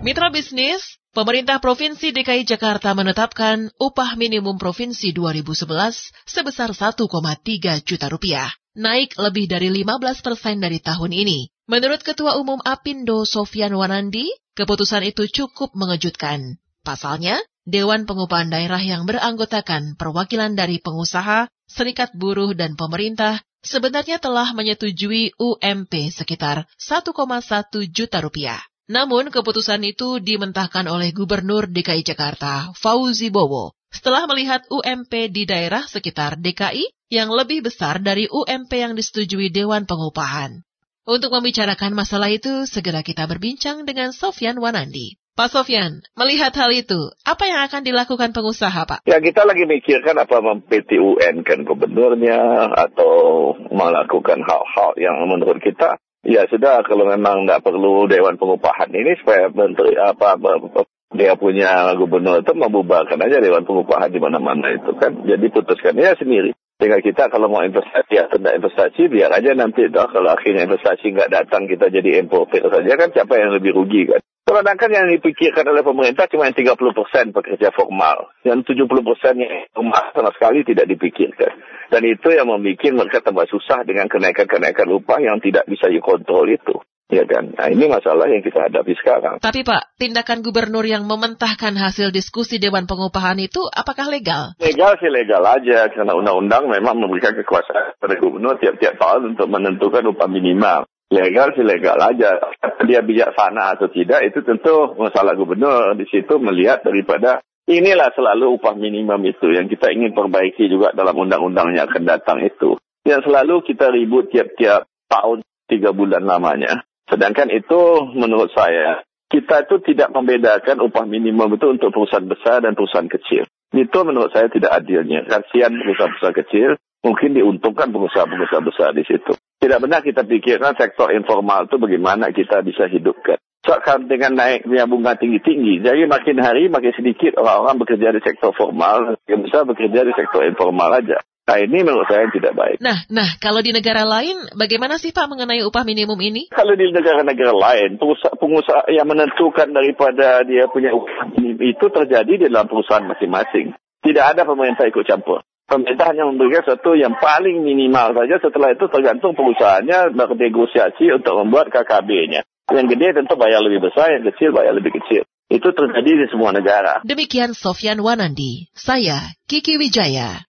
Mitra bisnis, pemerintah Provinsi DKI Jakarta menetapkan upah minimum provinsi 2011 sebesar 1,3 juta rupiah, naik lebih dari 15 persen dari tahun ini. Menurut Ketua Umum Apindo Sofian Wanandi, keputusan itu cukup mengejutkan. Pasalnya, Dewan Pengupahan Daerah yang beranggotakan perwakilan dari pengusaha, serikat buruh, dan pemerintah sebenarnya telah menyetujui UMP sekitar 1,1 juta rupiah. Namun keputusan itu dimentahkan oleh Gubernur DKI Jakarta, Fauzi Bowo, setelah melihat UMP di daerah sekitar DKI yang lebih besar dari UMP yang disetujui Dewan Pengupahan. Untuk membicarakan masalah itu, segera kita berbincang dengan Sofyan Wanandi. Pak Sofyan, melihat hal itu, apa yang akan dilakukan pengusaha, Pak? Ya, kita lagi mikirkan apa UN kan gubernurnya atau melakukan hal-hal yang menurut kita Ya sudah kalau memang nggak perlu Dewan Pengupahan ini supaya menteri apa, apa dia punya gubernur itu membubarkan aja Dewan Pengupahan di mana-mana itu kan. Jadi putuskan ya sendiri. Sehingga kita kalau mau investasi atau tidak investasi biar aja nanti toh kalau akhirnya investasi nggak datang kita jadi importer saja kan siapa yang lebih rugi kan. Kadang-kadang yang dipikirkan oleh pemerintah cuma yang 30 persen pekerja formal. Yang 70 persen yang formal sama sekali tidak dipikirkan. Dan itu yang membuat mereka tambah susah dengan kenaikan-kenaikan upah yang tidak bisa dikontrol itu. Ya kan? Nah ini masalah yang kita hadapi sekarang. Tapi Pak, tindakan gubernur yang mementahkan hasil diskusi Dewan Pengupahan itu apakah legal? Legal sih legal aja, karena undang-undang memang memberikan kekuasaan pada gubernur tiap-tiap tahun untuk menentukan upah minimal legal sih legal aja. Dia bijaksana atau tidak itu tentu masalah gubernur di situ melihat daripada inilah selalu upah minimum itu yang kita ingin perbaiki juga dalam undang-undang yang akan datang itu. Yang selalu kita ribut tiap-tiap tahun tiga bulan lamanya. Sedangkan itu menurut saya kita itu tidak membedakan upah minimum itu untuk perusahaan besar dan perusahaan kecil. Itu menurut saya tidak adilnya. Kasihan perusahaan-perusahaan kecil mungkin diuntungkan pengusaha-pengusaha besar di situ. Tidak benar kita pikirkan sektor informal itu bagaimana kita bisa hidupkan. Soalnya dengan naiknya bunga tinggi-tinggi, jadi makin hari makin sedikit orang-orang bekerja di sektor formal, yang besar bekerja di sektor informal aja. Nah ini menurut saya tidak baik. Nah, nah kalau di negara lain, bagaimana sih Pak mengenai upah minimum ini? Kalau di negara-negara lain, pengusaha, pengusaha yang menentukan daripada dia punya upah minimum itu terjadi di dalam perusahaan masing-masing. Tidak ada pemerintah ikut campur pemerintah hanya memberikan sesuatu yang paling minimal saja. Setelah itu tergantung perusahaannya bernegosiasi untuk membuat KKB-nya. Yang gede tentu bayar lebih besar, yang kecil bayar lebih kecil. Itu terjadi di semua negara. Demikian Sofyan Wanandi. Saya Kiki Wijaya.